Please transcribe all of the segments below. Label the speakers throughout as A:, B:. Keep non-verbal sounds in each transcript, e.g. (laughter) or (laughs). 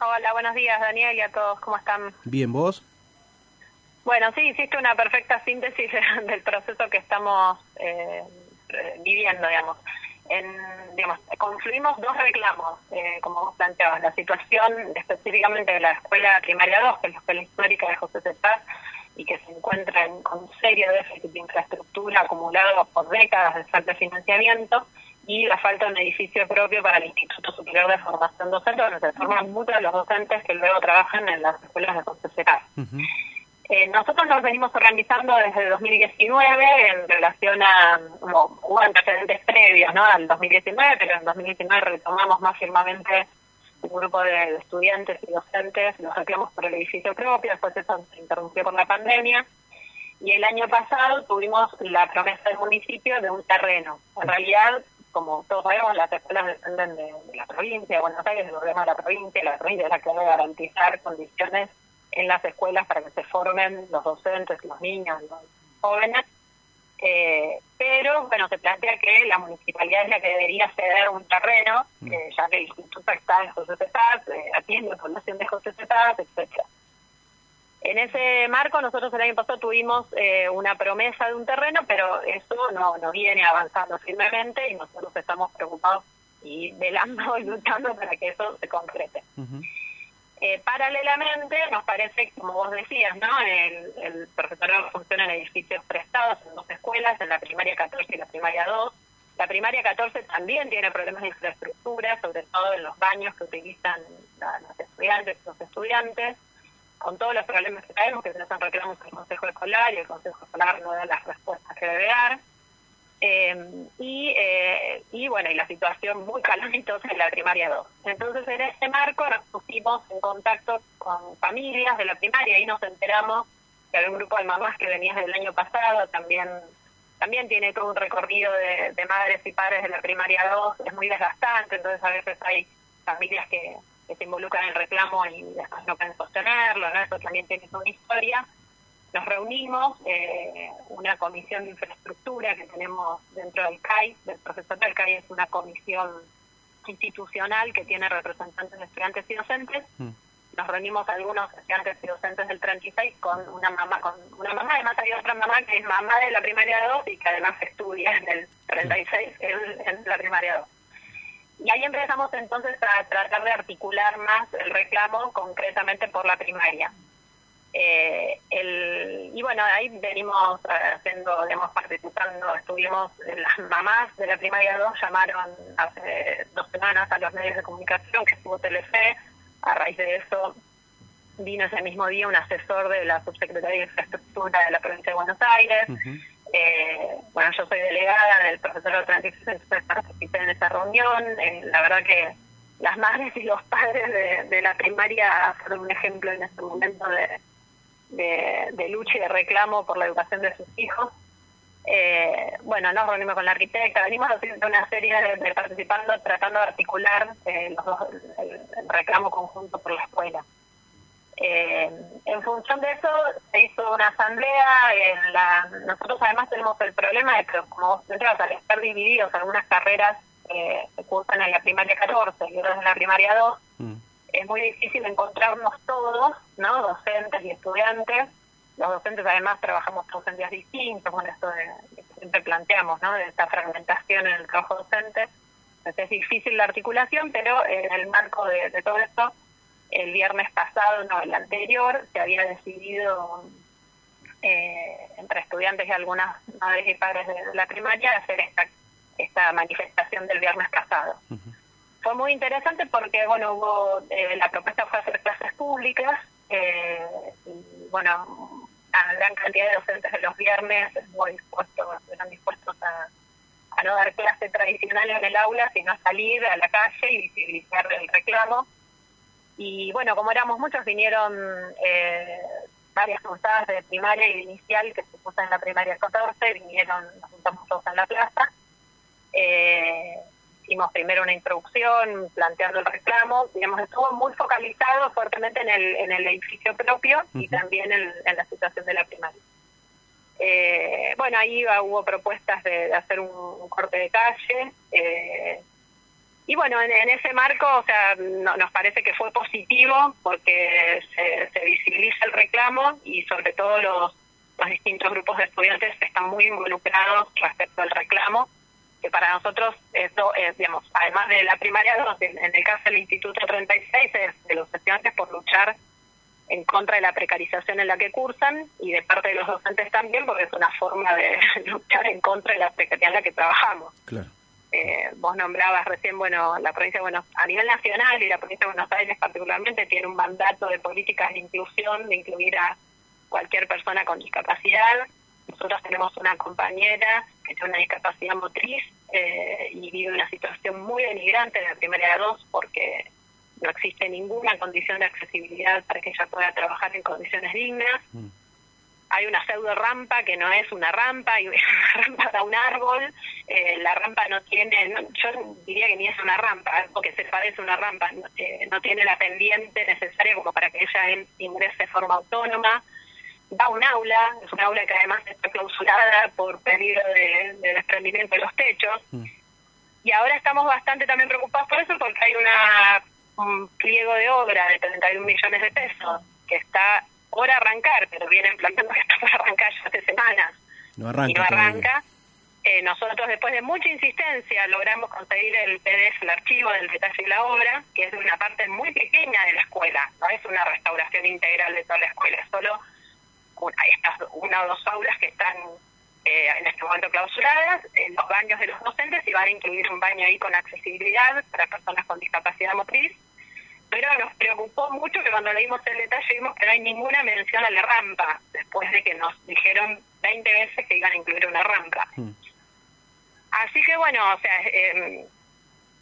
A: Hola, buenos días Daniel y a todos, ¿cómo están?
B: Bien, ¿vos?
A: Bueno, sí, hiciste una perfecta síntesis (laughs) del proceso que estamos eh, viviendo, digamos. En, digamos, confluimos dos reclamos, eh, como vos planteabas, la situación específicamente de la escuela primaria 2, que es la escuela histórica de José César, y que se encuentra en, con serio déficit de infraestructura acumulado por décadas de falta de financiamiento, y la falta de un edificio propio para el Instituto Superior de Formación Docente, donde se forman muchos de los docentes que luego trabajan en las escuelas de José eh, nosotros nos venimos organizando desde 2019 en relación a, hubo antecedentes previos ¿no? al 2019, pero en 2019 retomamos más firmemente un grupo de, estudiantes y docentes, los reclamos por el edificio propio, después eso se interrumpió por la pandemia, y el año pasado tuvimos la promesa del municipio de un terreno. En realidad como todos sabemos, las escuelas dependen de, la provincia de Buenos Aires, del gobierno de la provincia, la provincia es la que debe garantizar condiciones en las escuelas para que se formen los docentes, los niños, los jóvenes. Eh, pero, bueno, se plantea que la municipalidad es la que debería ceder un terreno, mm. eh, ya que el instituto está en José Cepaz, eh, atiende la fundación de José Cepaz, etcétera. En ese marco nosotros el año pasado tuvimos eh, una promesa de un terreno, pero eso no, no viene avanzando firmemente y nosotros estamos preocupados y velando y luchando para que eso se concrete. eh, paralelamente, nos parece, como vos decías, ¿no? el, el profesorado funciona en edificios prestados en dos escuelas, en la primaria 14 y la primaria 2. La primaria 14 también tiene problemas de infraestructura, sobre todo en los baños que utilizan los estudiantes, los estudiantes con todos los problemas que tenemos, que se nos reclamos al Consejo Escolar y el Consejo Escolar no da las respuestas que debe dar. Eh, y, eh, y bueno, y la situación muy (laughs) calamitosa en la primaria 2. Entonces, en este marco nos pusimos en contacto con familias de la primaria y nos enteramos que había un grupo de mamás que venía desde el año pasado, también también tiene todo un recorrido de, de madres y padres de la primaria 2, es muy desgastante, entonces a veces hay familias que, que se involucran en el reclamo y después no pueden sostenerlo, ¿no? Eso también tiene una historia. Nos reunimos, eh, una comisión de infraestructura que tenemos dentro del CAI, del profesor del CAI es una comisión institucional que tiene representantes de estudiantes y docentes. Mm. Nos reunimos algunos estudiantes y docentes del 36 con una mamá, con una mamá, además hay otra mamá que es mamá de la primaria 2 y que además estudia en el 36 en, en la primaria 2. Y ahí empezamos entonces a tratar de articular más el reclamo concretamente por la primaria. Eh, el, y bueno, ahí venimos haciendo, digamos, participando, estuvimos, las mamás de la primaria 2 llamaron hace dos semanas a los medios de comunicación, que estuvo Telefe, a raíz de eso vino ese mismo día un asesor de la Subsecretaría de Infraestructura de la provincia de Buenos Aires, eh, bueno, yo soy delegada del profesor de participé en esa reunión. Eh, la verdad que las madres y los padres de, la primaria fueron un ejemplo en este momento de, de, lucha y de reclamo por la educación de sus hijos. Eh, bueno, nos reunimos con la arquitecta, venimos haciendo una serie de, participando, tratando de articular eh, los el reclamo conjunto por la escuela. Eh, en función de eso se hizo una asamblea. En la, nosotros además tenemos el problema de que, como vos al estar divididos, algunas carreras eh, se cursan en la primaria 14 y otras en la primaria 2, mm. es muy difícil encontrarnos todos, ¿no? docentes y estudiantes. Los docentes además trabajamos todos en días distintos, con esto de, que siempre planteamos, ¿no? de esta fragmentación en el trabajo docente. Entonces es difícil la articulación, pero en el marco de, de todo esto el viernes pasado, no, el anterior, se había decidido eh, entre estudiantes y algunas madres y padres de la primaria hacer esta, esta manifestación del viernes pasado. Fue muy interesante porque, bueno, hubo, eh, la propuesta fue hacer clases públicas, eh, y, bueno, a gran cantidad de docentes de los viernes muy dispuestos, eran dispuestos a, a no dar clase tradicional en el aula, sino a salir a la calle y visibilizar el reclamo y bueno, como éramos muchos, vinieron eh, varias cruzadas de primaria y de inicial que se puso en la primaria 14, vinieron, nos juntamos todos en la plaza. Eh, hicimos primero una introducción planteando el reclamo, digamos, estuvo muy focalizado fuertemente en el, en el edificio propio y también en, la situación de la primaria. Eh, bueno, ahí hubo propuestas de, hacer un, corte de calle, eh, y bueno, en, ese marco, o sea, nos parece que fue positivo porque se, visibiliza el reclamo y sobre todo los, los distintos grupos de estudiantes están muy involucrados respecto al reclamo, que para nosotros, esto es, digamos, además de la primaria 2, en, el caso del Instituto 36, es de los estudiantes por luchar en contra de la precarización en la que cursan y de parte de los docentes también, porque es una forma de (laughs) luchar en contra de la precariedad en la que trabajamos.
B: Claro.
A: Eh, vos nombrabas recién, bueno, la provincia de Buenos a nivel nacional y la provincia de Buenos Aires particularmente tiene un mandato de políticas de inclusión, de incluir a cualquier persona con discapacidad. Nosotros tenemos una compañera que tiene una discapacidad motriz eh, y vive una situación muy denigrante en la primera dos porque no existe ninguna condición de accesibilidad para que ella pueda trabajar en condiciones dignas. Mm hay una pseudo rampa que no es una rampa, y (laughs) una rampa da un árbol, eh, la rampa no tiene, yo diría que ni es una rampa, algo que se parece a una rampa, eh, no tiene la pendiente necesaria como para que ella ingrese de forma autónoma, da un aula, es un aula que además está clausurada por peligro de, desprendimiento de los techos, mm. y ahora estamos bastante también preocupados por eso porque hay una un pliego de obra de 31 millones de pesos que está por arrancar, pero vienen planteando que (laughs) está por arrancar ya hace semanas.
B: No arranca.
A: Y no arranca. Eh, nosotros, después de mucha insistencia, logramos conseguir el PDF, el archivo del detalle de la obra, que es de una parte muy pequeña de la escuela. No es una restauración integral de toda la escuela, es solo una, estas una o dos aulas que están eh, en este momento clausuradas, en los baños de los docentes y van a incluir un baño ahí con accesibilidad para personas con discapacidad motriz pero nos preocupó mucho que cuando leímos el detalle vimos que no hay ninguna mención a la rampa, después de que nos dijeron 20 veces que iban a incluir una rampa. Hmm. Así que bueno, o sea, em,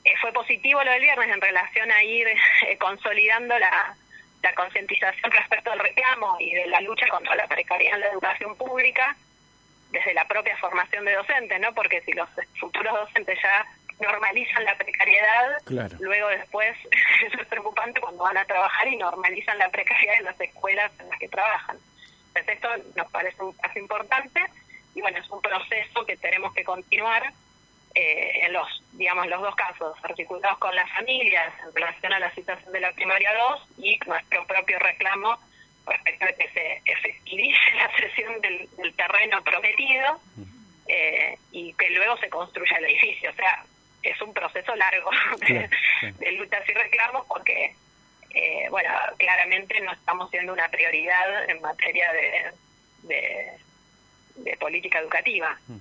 A: eh, fue positivo lo del viernes en relación a ir eh, consolidando la, la concientización respecto al reclamo y de la lucha contra la precariedad en la educación pública desde la propia formación de docentes, ¿no? Porque si los futuros docentes ya normalizan la precariedad, luego después eso (laughs) es preocupante cuando van a trabajar y normalizan la precariedad en las escuelas en las que trabajan. Entonces esto nos parece un paso importante y bueno, es un proceso que tenemos que continuar eh, en los, digamos, los dos casos, articulados con las familias en relación a la situación de la primaria 2 y nuestro propio reclamo respecto a que se efectivice la cesión del, terreno prometido eh, y que luego se construya el edificio. O sea, es un proceso largo (laughs) de, luchas y reclamos porque, eh, bueno, claramente no estamos siendo una prioridad en materia de, de, política educativa. Mm.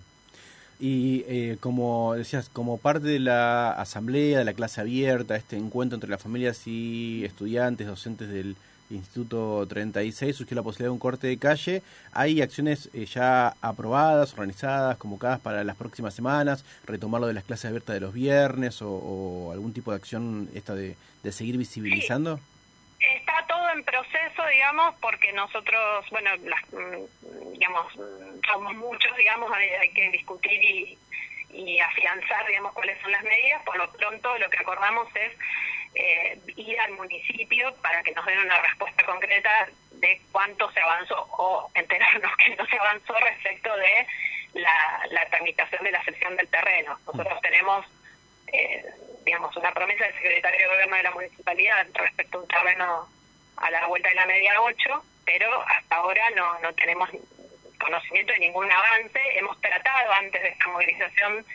B: Y eh, como decías, como parte de la asamblea, de la clase abierta, este encuentro entre las familias y estudiantes, docentes del Instituto 36 surgió la posibilidad de un corte de calle. ¿Hay acciones eh, ya aprobadas, organizadas, convocadas para las próximas semanas? ¿Retomar lo de las clases abiertas de los viernes o, algún tipo de acción esta de, seguir visibilizando?
A: Está todo en proceso, digamos, porque nosotros, bueno, mm, digamos, somos muchos, digamos, hay, que discutir y, y afianzar, digamos, cuáles son las medidas. Por lo pronto, lo que acordamos es eh, ir al municipio para que nos den una respuesta concreta de cuánto se avanzó o enterarnos (laughs) que no se avanzó respecto de la, tramitación de la sesión del terreno. Nosotros tenemos, eh, digamos, una promesa del secretario de Gobierno de la Municipalidad respecto a un terreno a la vuelta de la media 8, pero hasta ahora no, no tenemos conocimiento de ningún avance. Hemos tratado antes de esta movilización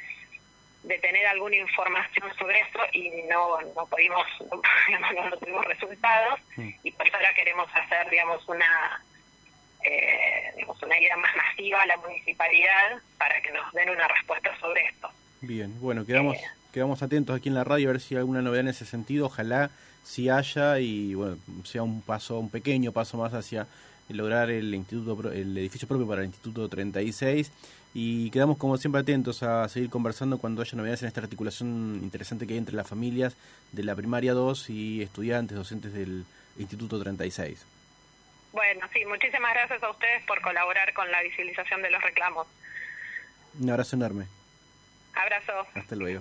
A: de tener alguna información sobre eso y no (laughs) no pudimos no, tuvimos resultados. Mm. y por eso ahora queremos hacer digamos una eh, digamos una idea más masiva a la municipalidad para que nos den una respuesta sobre esto.
B: Bien bueno quedamos eh, quedamos atentos aquí en la radio a ver si hay alguna novedad en ese sentido. Ojalá si haya y bueno sea un paso un pequeño paso más hacia lograr el instituto el edificio propio para el instituto 36 y quedamos como siempre atentos a seguir conversando cuando haya novedades en esta articulación interesante que hay entre las familias de la primaria 2 y estudiantes, docentes del Instituto 36.
A: Bueno, sí, muchísimas gracias a ustedes por colaborar con la visibilización de los reclamos.
B: Un abrazo enorme.
A: Abrazo.
B: Hasta luego.